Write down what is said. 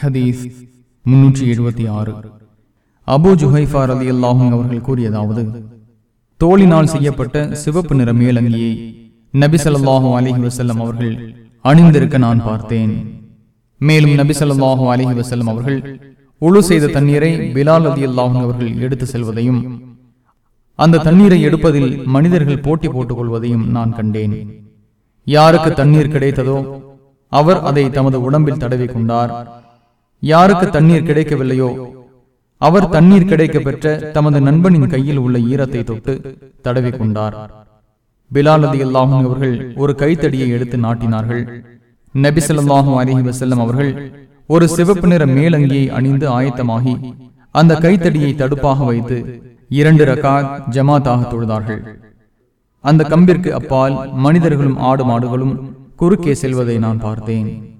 ஹதீஸ் முன்னூற்றி எழுபத்தி ஆறு. அபு ஜுஹைஃபார் அலி அல்லாஹும் அவர்கள் கூறியதாவது தோளினால் செய்யப்பட்ட சிவப்பு நிற மேலங்கியை நபி அலஹி வசல்லம் அவர்கள் அணிந்திருக்க நான் பார்த்தேன். மேலும் நபி அலஹி வசல்லம் அவர்கள் உழு செய்த தண்ணீரை பிலால் அலி அல்லாஹும் அவர்கள் எடுத்து செல்வதையும் அந்த தண்ணீரை எடுப்பதில் மனிதர்கள் போட்டி போட்டுக் கொள்வதையும் நான் கண்டேன். யாருக்கு தண்ணீர் கிடைத்ததோ அவர் அதை தமது உடம்பில் தடவி கொண்டார். யாருக்கு தண்ணீர் கிடைக்கவில்லையோ? அவர் தண்ணீர் கிடைக்க பெற்ற தமது நண்பனின் கையில் உள்ள ஈரத்தை தொட்டு தடவி கொண்டார். பிலால் அதி அல்லாஹும் அவர்கள் ஒரு கைத்தடியை எடுத்து நாட்டினார்கள். நபி ஸல்லல்லாஹு அலைஹி வஸல்லம் அவர்கள் ஒரு சிவப்பு நிற மேலங்கியை அணிந்து ஆயத்தமாகி அந்த கைத்தடியை தடுப்பாக வைத்து இரண்டு ரகாத் ஜமாத்தாக தொழுதார்கள். அந்த கம்பிற்கு அப்பால் மனிதர்களும் ஆடு மாடுகளும் குறுக்கே செல்வதை நான் பார்த்தேன்.